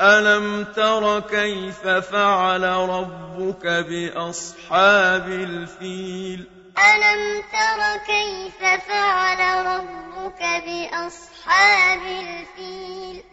ألم تر كيف فعل ربك بأصحاب الفيل ألم تر كيف فعل ربك بأصحاب الفيل